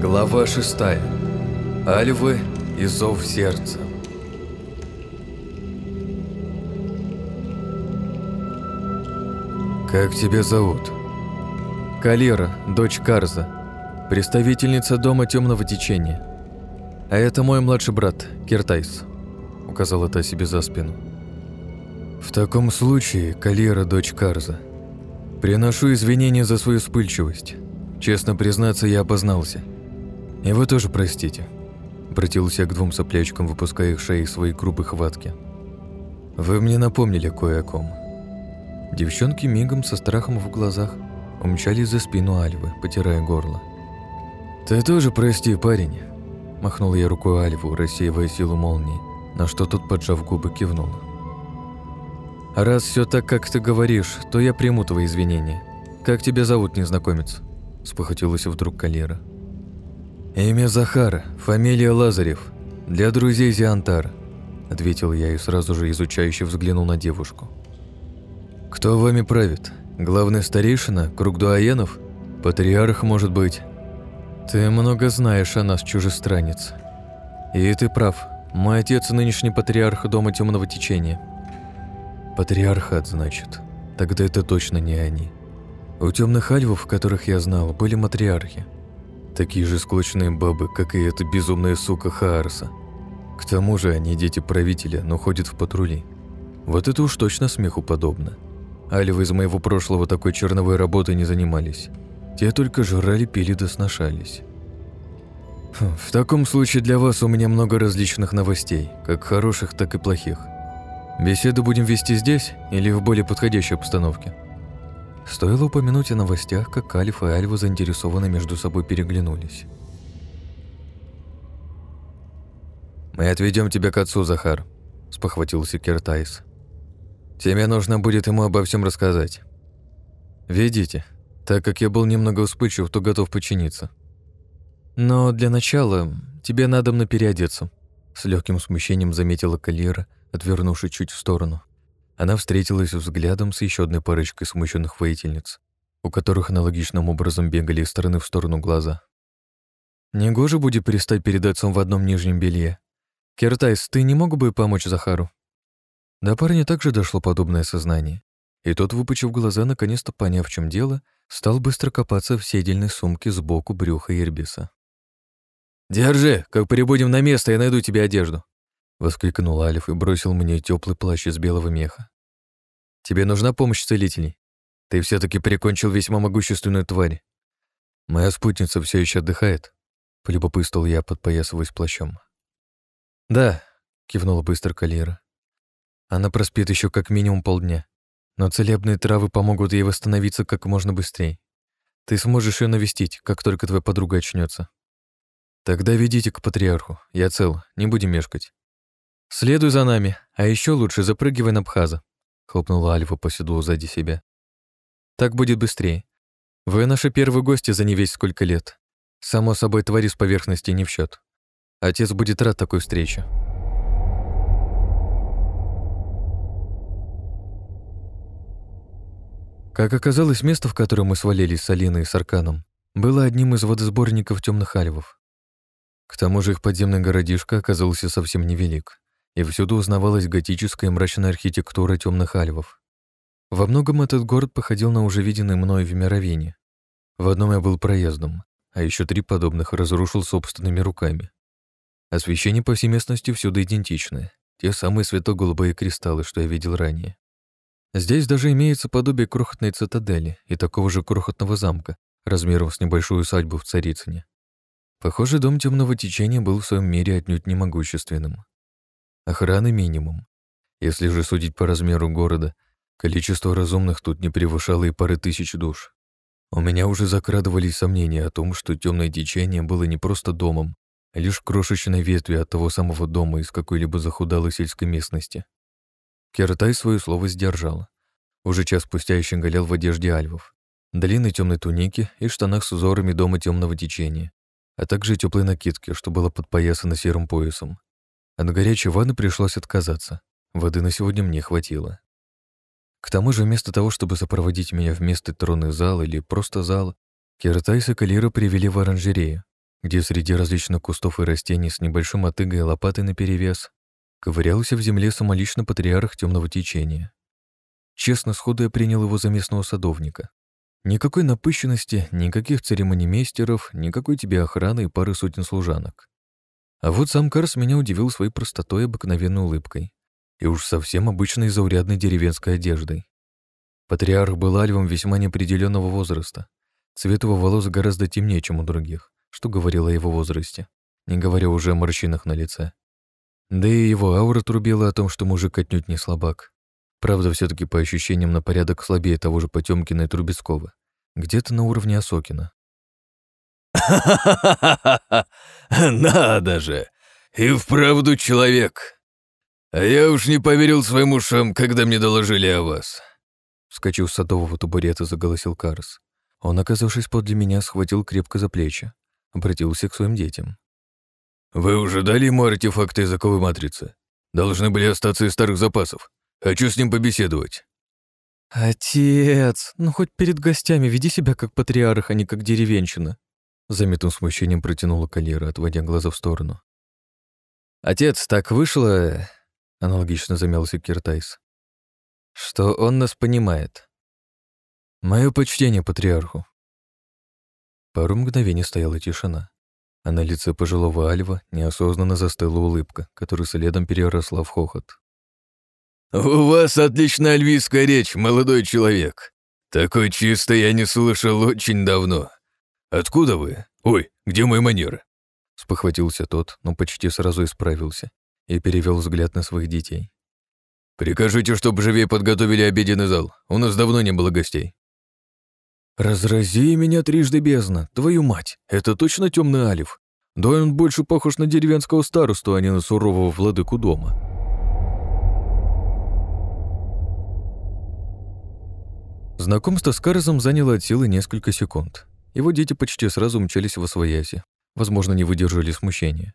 Глава шестая. Альвы и зов сердца. «Как тебя зовут?» «Калира, дочь Карза, представительница Дома Темного Течения. А это мой младший брат, Киртайс», — указала та себе за спину. «В таком случае, Калира, дочь Карза, приношу извинения за свою вспыльчивость. Честно признаться, я опознался. И вы тоже простите». Обратился к двум соплячкам, выпуская их шеи свои грубые хватки. «Вы мне напомнили кое о ком». Девчонки мигом со страхом в глазах умчались за спину Альвы, потирая горло. «Ты тоже прости, парень», — махнул я рукой Альву, рассеивая силу молнии, на что тот, поджав губы, кивнул. «Раз все так, как ты говоришь, то я приму твои извинения. Как тебя зовут, незнакомец?» — спохотилась вдруг Калера. «Имя Захар, фамилия Лазарев. Для друзей Зиантар», — ответил я и сразу же изучающе взглянул на девушку. «Кто вами правит? Главный старейшина? Круг дуаенов? Патриарх, может быть?» «Ты много знаешь о нас, чужестранец. И ты прав. Мой отец нынешний патриарх Дома Темного Течения». «Патриархат, значит. Тогда это точно не они. У темных альвов, которых я знал, были матриархи. Такие же склочные бабы, как и эта безумная сука Хаарса. К тому же они дети правителя, но ходят в патрули. Вот это уж точно смеху подобно. Альвы из моего прошлого такой черновой работой не занимались. Те только жрали, пили да сношались. Хм, в таком случае для вас у меня много различных новостей, как хороших, так и плохих. Беседу будем вести здесь или в более подходящей обстановке? Стоило упомянуть о новостях, как Алиф и Альва заинтересованно между собой переглянулись. «Мы отведем тебя к отцу, Захар», — спохватился Кертайс. Тебе нужно будет ему обо всем рассказать. Ведите, так как я был немного вспыльчив, то готов подчиниться. Но для начала тебе надо на переодеться. С легким смущением заметила Калера, отвернувшись чуть в сторону. Она встретилась взглядом с еще одной парочкой смущенных воительниц, у которых аналогичным образом бегали из стороны в сторону глаза. Негоже будет перестать перед отцом в одном нижнем белье. Кертайс, ты не мог бы помочь Захару? До парня также дошло подобное сознание, и тот, выпучив глаза, наконец-то поняв, в чем дело, стал быстро копаться в седельной сумке сбоку брюха Ирбиса. «Держи, как прибудем на место, я найду тебе одежду», — воскликнул Алиф и бросил мне теплый плащ из белого меха. «Тебе нужна помощь целителей? Ты все таки прикончил весьма могущественную тварь. Моя спутница все еще отдыхает?» — полюбопытствовал я, подпоясываясь плащом. «Да», — кивнула быстро Калира. Она проспит еще как минимум полдня. Но целебные травы помогут ей восстановиться как можно быстрее. Ты сможешь ее навестить, как только твоя подруга очнется. Тогда ведите к патриарху. Я цел, не будем мешкать. Следуй за нами, а еще лучше запрыгивай на Бхаза, хлопнула Альфа по седлу сзади себя. Так будет быстрее. Вы наши первые гости за не весь сколько лет. Само собой, твари с поверхности не в счет. Отец будет рад такой встрече. Как оказалось, место, в которое мы свалились с Алиной и с Арканом, было одним из водосборников темных альвов. К тому же их подземный городишко оказался совсем невелик, и всюду узнавалась готическая мрачная архитектура темных альвов. Во многом этот город походил на уже виденный мною в Мировине. В одном я был проездом, а еще три подобных разрушил собственными руками. Освещение по всей местности всюду идентичное, те самые светло-голубые кристаллы, что я видел ранее. Здесь даже имеется подобие крохотной цитадели и такого же крохотного замка, размером с небольшую усадьбу в Царицыне. Похоже, дом темного течения был в своем мире отнюдь не могущественным. Охраны минимум. Если же судить по размеру города, количество разумных тут не превышало и пары тысяч душ. У меня уже закрадывались сомнения о том, что темное течение было не просто домом, а лишь крошечной ветвью от того самого дома из какой-либо захудалой сельской местности. Кертай свое слово сдержал. Уже час спустя еще голел в одежде альвов, длинной темной тунике и штанах с узорами дома темного течения, а также теплой накидке, что было подпоясано серым поясом. От горячей ванны пришлось отказаться. Воды на сегодня мне хватило. К тому же, вместо того, чтобы сопроводить меня в место тронный зал или просто зал, Киртайс и Калира привели в оранжерею, где среди различных кустов и растений с небольшим отыгой и лопатой наперевес ковырялся в земле самолично патриарх темного течения. Честно, сходу я принял его за местного садовника. Никакой напыщенности, никаких церемонимейстеров, никакой тебе охраны и пары сотен служанок. А вот сам Карс меня удивил своей простотой и обыкновенной улыбкой. И уж совсем обычной заурядной деревенской одеждой. Патриарх был альвом весьма неопределенного возраста. Цвет его волос гораздо темнее, чем у других, что говорило о его возрасте, не говоря уже о морщинах на лице. Да и его аура трубила о том, что мужик отнюдь не слабак. Правда, все таки по ощущениям на порядок слабее того же Потёмкина и Трубецкого. Где-то на уровне Осокина. Надо же! И вправду человек! А я уж не поверил своим ушам, когда мне доложили о вас!» Вскочив с садового табурета, заголосил Карс. Он, оказавшись подле меня, схватил крепко за плечи, обратился к своим детям. «Вы уже дали ему артефакты языковой матрицы? Должны были остаться из старых запасов. Хочу с ним побеседовать». «Отец, ну хоть перед гостями веди себя как патриарх, а не как деревенщина», заметным смущением протянула Калера, отводя глаза в сторону. «Отец, так вышло...» — аналогично замялся Киртайс. «Что он нас понимает. Мое почтение патриарху». Пару мгновений стояла тишина, а на лице пожилого Альва неосознанно застыла улыбка, которая следом переросла в хохот. «У вас отличная альвийская речь, молодой человек. Такой чистой я не слышал очень давно. Откуда вы? Ой, где мои манеры?» Спохватился тот, но почти сразу исправился и перевел взгляд на своих детей. «Прикажите, чтобы живее подготовили обеденный зал. У нас давно не было гостей». «Разрази меня трижды бездна, твою мать! Это точно темный алиф? Да он больше похож на деревенского старосту, а не на сурового владыку дома». Знакомство с Карзом заняло от силы несколько секунд. Его дети почти сразу умчались в освояси, возможно, не выдержали смущения.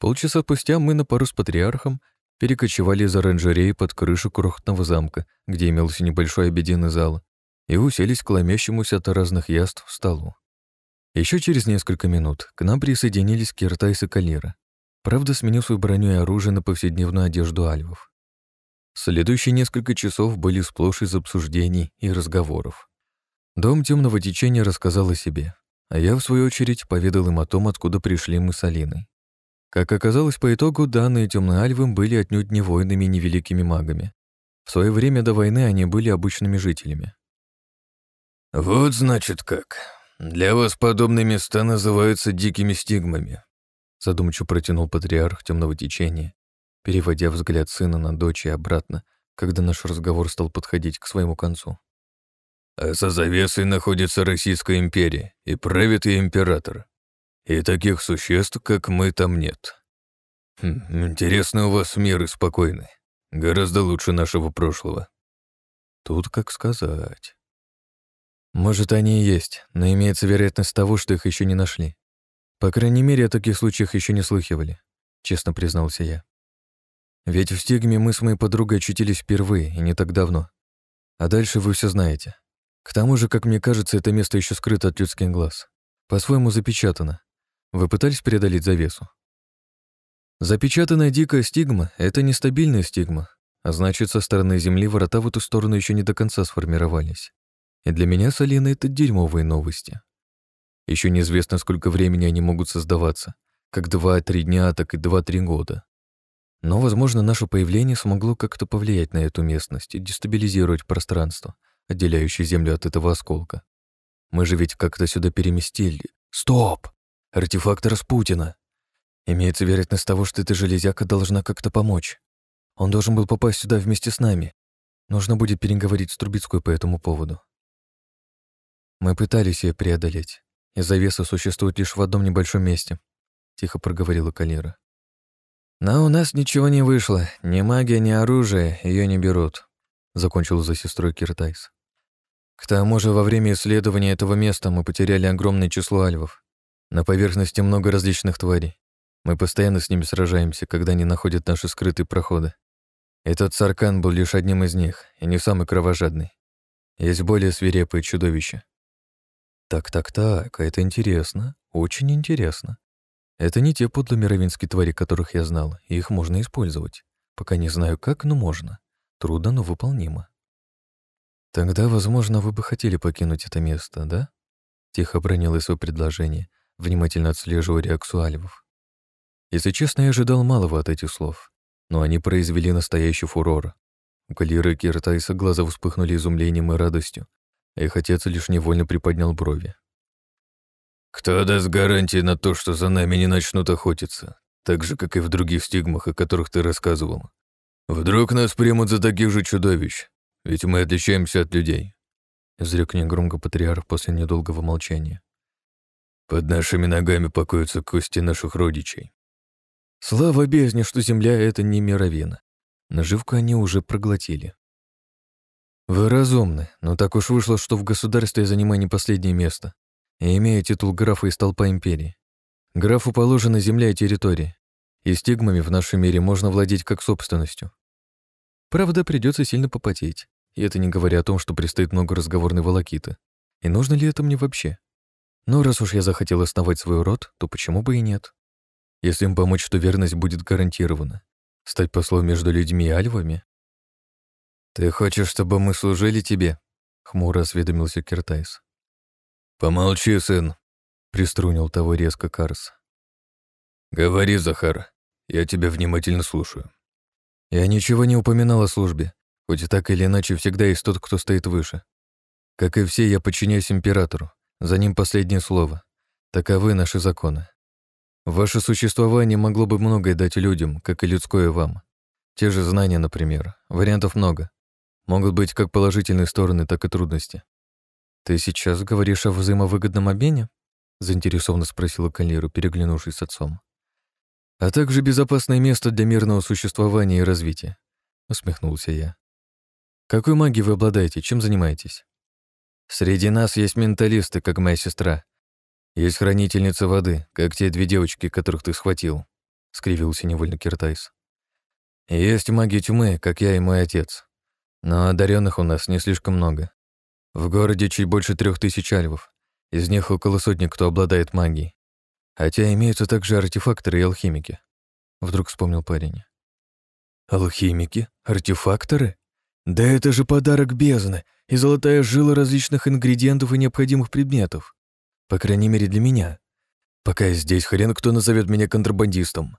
Полчаса спустя мы на пару с патриархом перекочевали из оранжереи под крышу крохотного замка, где имелся небольшой обеденный зал, и уселись к ломящемуся от разных яств столу. Еще через несколько минут к нам присоединились Киртайс и Калира, правда, сменив свою броню и оружие на повседневную одежду альвов. Следующие несколько часов были сплошь из обсуждений и разговоров. Дом темного течения рассказал о себе, а я, в свою очередь, поведал им о том, откуда пришли мы с Алиной. Как оказалось по итогу, данные темные альвы были отнюдь не воинами и не великими магами. В свое время до войны они были обычными жителями. «Вот значит как. Для вас подобные места называются дикими стигмами», задумчиво протянул патриарх темного течения, переводя взгляд сына на дочь и обратно, когда наш разговор стал подходить к своему концу. «А за завесой находится Российская империя, и правит ее император. И таких существ, как мы, там нет. Хм, интересно у вас мир и спокойный. Гораздо лучше нашего прошлого». Тут как сказать. Может, они и есть, но имеется вероятность того, что их еще не нашли. По крайней мере, о таких случаях еще не слыхивали, честно признался я. Ведь в стигме мы с моей подругой очутились впервые и не так давно. А дальше вы все знаете. К тому же, как мне кажется, это место еще скрыто от людских глаз. По-своему запечатано. Вы пытались преодолеть завесу? Запечатанная дикая стигма — это нестабильная стигма, а значит, со стороны Земли ворота в эту сторону еще не до конца сформировались. И для меня с Алиной это дерьмовые новости. Еще неизвестно, сколько времени они могут создаваться. Как два-три дня, так и два-три года. Но, возможно, наше появление смогло как-то повлиять на эту местность и дестабилизировать пространство, отделяющее Землю от этого осколка. Мы же ведь как-то сюда переместили. Стоп! Артефакт Распутина. Имеется вероятность того, что эта железяка должна как-то помочь. Он должен был попасть сюда вместе с нами. Нужно будет переговорить с Трубецкой по этому поводу. Мы пытались ее преодолеть, и завеса существует лишь в одном небольшом месте, тихо проговорила Калера. Но у нас ничего не вышло. Ни магия, ни оружие ее не берут, закончил за сестрой Киртайс. К тому же во время исследования этого места мы потеряли огромное число альвов. На поверхности много различных тварей. Мы постоянно с ними сражаемся, когда они находят наши скрытые проходы. Этот Саркан был лишь одним из них, и не самый кровожадный. Есть более свирепые чудовища. Так-так-так, это интересно, очень интересно. Это не те подлые мировинские твари, которых я знал, и их можно использовать. Пока не знаю как, но можно. Трудно, но выполнимо. Тогда, возможно, вы бы хотели покинуть это место, да? Тихо бронил свое предложение, внимательно отслеживая реакцию Альвов. Если честно, я ожидал малого от этих слов, но они произвели настоящий фурор. У Калиры Киртайса глаза вспыхнули изумлением и радостью, а их отец лишь невольно приподнял брови. «Кто даст гарантии на то, что за нами не начнут охотиться, так же, как и в других стигмах, о которых ты рассказывал? Вдруг нас примут за таких же чудовищ, ведь мы отличаемся от людей», — изрек негромко патриарх после недолгого молчания. «Под нашими ногами покоятся кости наших родичей». Слава бездне, что земля — это не мировина. Наживку они уже проглотили. Вы разумны, но так уж вышло, что в государстве я занимаю не последнее место и имею титул графа из толпа империи. Графу положена земля и территория, и стигмами в нашем мире можно владеть как собственностью. Правда, придется сильно попотеть, и это не говоря о том, что предстоит много разговорной волокиты. И нужно ли это мне вообще? Но раз уж я захотел основать свой род, то почему бы и нет? Если им помочь, то верность будет гарантирована. Стать послом между людьми и альвами? «Ты хочешь, чтобы мы служили тебе?» — хмуро осведомился Киртайс. «Помолчи, сын», — приструнил того резко Карс. «Говори, Захар, я тебя внимательно слушаю». Я ничего не упоминал о службе, хоть так или иначе всегда есть тот, кто стоит выше. Как и все, я подчиняюсь императору, за ним последнее слово. Таковы наши законы. Ваше существование могло бы многое дать людям, как и людское вам. Те же знания, например. Вариантов много. Могут быть как положительные стороны, так и трудности. «Ты сейчас говоришь о взаимовыгодном обмене?» — заинтересованно спросила Калиру, переглянувшись с отцом. «А также безопасное место для мирного существования и развития», — усмехнулся я. «Какой магией вы обладаете? Чем занимаетесь?» «Среди нас есть менталисты, как моя сестра. Есть хранительница воды, как те две девочки, которых ты схватил», — скривился невольно Киртайс. «Есть маги тьмы, как я и мой отец. Но одаренных у нас не слишком много. В городе чуть больше трех тысяч альвов. Из них около сотни, кто обладает магией. Хотя имеются также артефакторы и алхимики. Вдруг вспомнил парень. Алхимики? Артефакторы? Да это же подарок бездны и золотая жила различных ингредиентов и необходимых предметов. По крайней мере для меня. Пока я здесь, хрен кто назовет меня контрабандистом.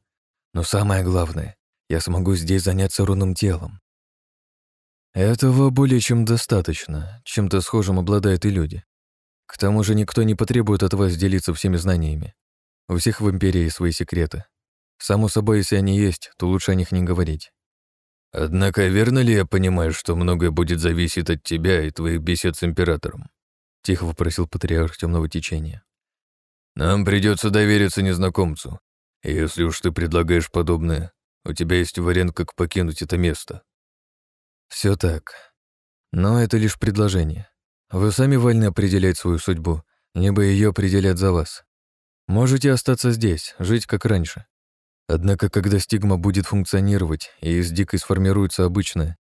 Но самое главное, я смогу здесь заняться рунным телом. Этого более чем достаточно, чем-то схожим обладают и люди. К тому же никто не потребует от вас делиться всеми знаниями. У всех в Империи свои секреты. Само собой, если они есть, то лучше о них не говорить. Однако верно ли я понимаю, что многое будет зависеть от тебя и твоих бесед с Императором? Тихо вопросил патриарх темного течения. Нам придется довериться незнакомцу. И если уж ты предлагаешь подобное, у тебя есть вариант, как покинуть это место. Все так. Но это лишь предложение. Вы сами вольны определять свою судьбу, либо ее определят за вас. Можете остаться здесь, жить как раньше. Однако, когда стигма будет функционировать и из дикой сформируется обычная,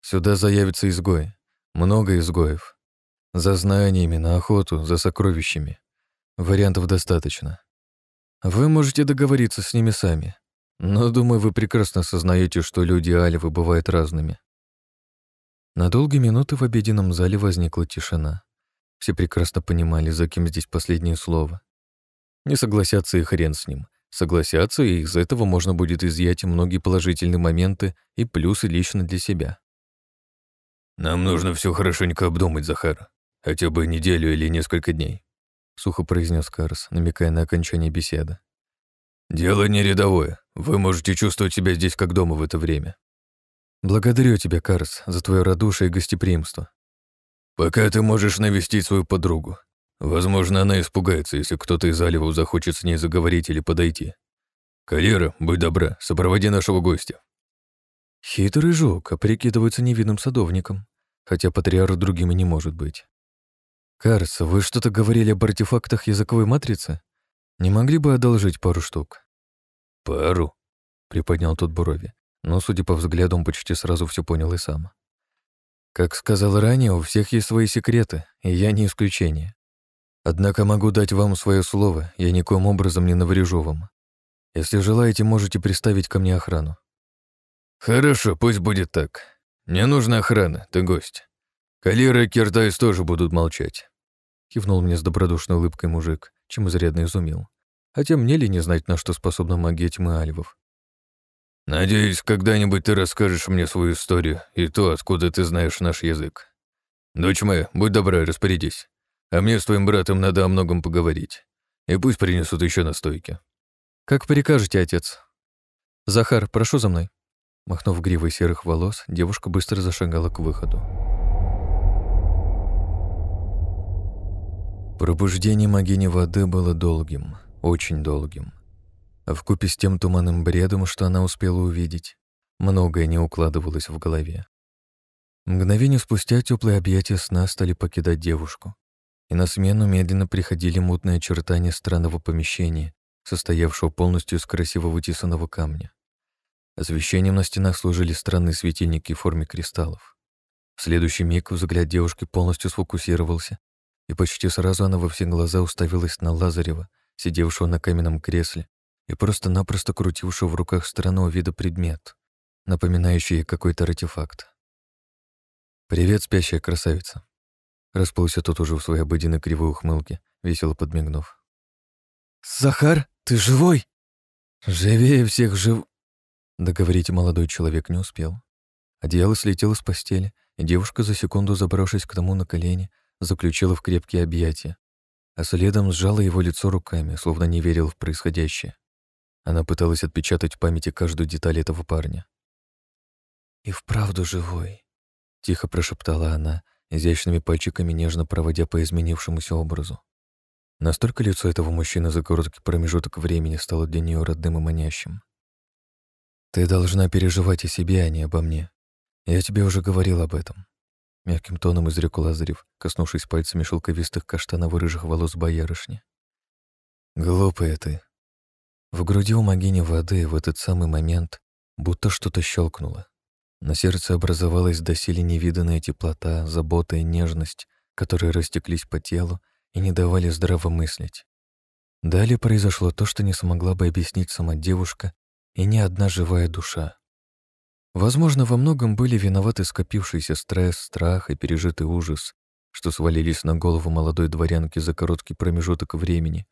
сюда заявятся изгои. Много изгоев. За знаниями, на охоту, за сокровищами. Вариантов достаточно. Вы можете договориться с ними сами. Но, думаю, вы прекрасно осознаете, что люди Альвы бывают разными. На долгие минуты в обеденном зале возникла тишина. Все прекрасно понимали, за кем здесь последнее слово. Не согласятся и хрен с ним. Согласятся, и из этого можно будет изъять многие положительные моменты и плюсы лично для себя. «Нам нужно все хорошенько обдумать, Захар. Хотя бы неделю или несколько дней», — сухо произнес Карс, намекая на окончание беседы. «Дело не рядовое. Вы можете чувствовать себя здесь как дома в это время. Благодарю тебя, Карс, за твое радушие и гостеприимство. Пока ты можешь навестить свою подругу. Возможно, она испугается, если кто-то из Аливов захочет с ней заговорить или подойти. Калера, будь добра, сопроводи нашего гостя. Хитрый жук, а прикидывается невинным садовником, хотя патриарх другим и не может быть. Карс, вы что-то говорили об артефактах языковой матрицы? Не могли бы одолжить пару штук? Пару? Приподнял тот брови но, судя по взгляду, он почти сразу все понял и сам. Как сказал ранее, у всех есть свои секреты, и я не исключение. Однако могу дать вам свое слово, я никоим образом не наврежу вам. Если желаете, можете приставить ко мне охрану». «Хорошо, пусть будет так. Не нужна охрана, ты гость. Калира и Киртайс тоже будут молчать», — кивнул мне с добродушной улыбкой мужик, чем изрядно изумил. Хотя мне ли не знать, на что способна магия тьмы альвов? «Надеюсь, когда-нибудь ты расскажешь мне свою историю и то, откуда ты знаешь наш язык. Дочь моя, будь добра, распорядись. А мне с твоим братом надо о многом поговорить. И пусть принесут еще настойки». «Как прикажете, отец?» «Захар, прошу за мной». Махнув гривой серых волос, девушка быстро зашагала к выходу. Пробуждение могини воды было долгим, очень долгим. А вкупе с тем туманным бредом, что она успела увидеть, многое не укладывалось в голове. Мгновение спустя теплые объятия сна стали покидать девушку, и на смену медленно приходили мутные очертания странного помещения, состоявшего полностью из красиво вытесанного камня. Освещением на стенах служили странные светильники в форме кристаллов. В следующий миг взгляд девушки полностью сфокусировался, и почти сразу она во все глаза уставилась на Лазарева, сидевшего на каменном кресле и просто-напросто крутившего в руках странного вида предмет, напоминающий какой-то артефакт. «Привет, спящая красавица!» Расплылся тот уже в своей обыденной кривой ухмылке, весело подмигнув. «Захар, ты живой?» «Живее всех жив...» Договорить молодой человек не успел. Одеяло слетело с постели, и девушка, за секунду забравшись к тому на колени, заключила в крепкие объятия, а следом сжала его лицо руками, словно не верил в происходящее. Она пыталась отпечатать в памяти каждую деталь этого парня. «И вправду живой», — тихо прошептала она, изящными пальчиками нежно проводя по изменившемуся образу. Настолько лицо этого мужчины за короткий промежуток времени стало для нее родным и манящим. «Ты должна переживать о себе, а не обо мне. Я тебе уже говорил об этом», — мягким тоном изрек Лазарев, коснувшись пальцами шелковистых каштаново-рыжих волос боярышни. «Глупая ты». В груди у могини воды в этот самый момент будто что-то щелкнуло. На сердце образовалась доселе невиданная теплота, забота и нежность, которые растеклись по телу и не давали здраво мыслить. Далее произошло то, что не смогла бы объяснить сама девушка и ни одна живая душа. Возможно, во многом были виноваты скопившийся стресс, страх и пережитый ужас, что свалились на голову молодой дворянки за короткий промежуток времени,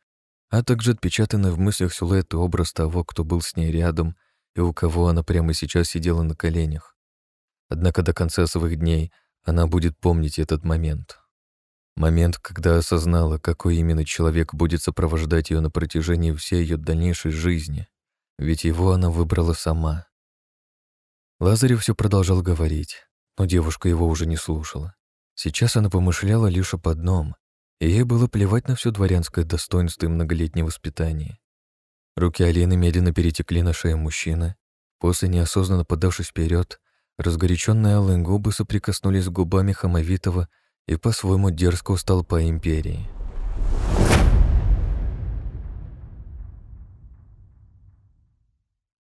а также отпечатанный в мыслях силуэт и образ того, кто был с ней рядом и у кого она прямо сейчас сидела на коленях. Однако до конца своих дней она будет помнить этот момент. Момент, когда осознала, какой именно человек будет сопровождать ее на протяжении всей ее дальнейшей жизни. Ведь его она выбрала сама. Лазарев все продолжал говорить, но девушка его уже не слушала. Сейчас она помышляла лишь об одном, и ей было плевать на все дворянское достоинство и многолетнее воспитание. Руки Алины медленно перетекли на шею мужчины. После, неосознанно подавшись вперед, Разгоряченные алые губы соприкоснулись с губами Хамовитова и по-своему дерзко устал по империи.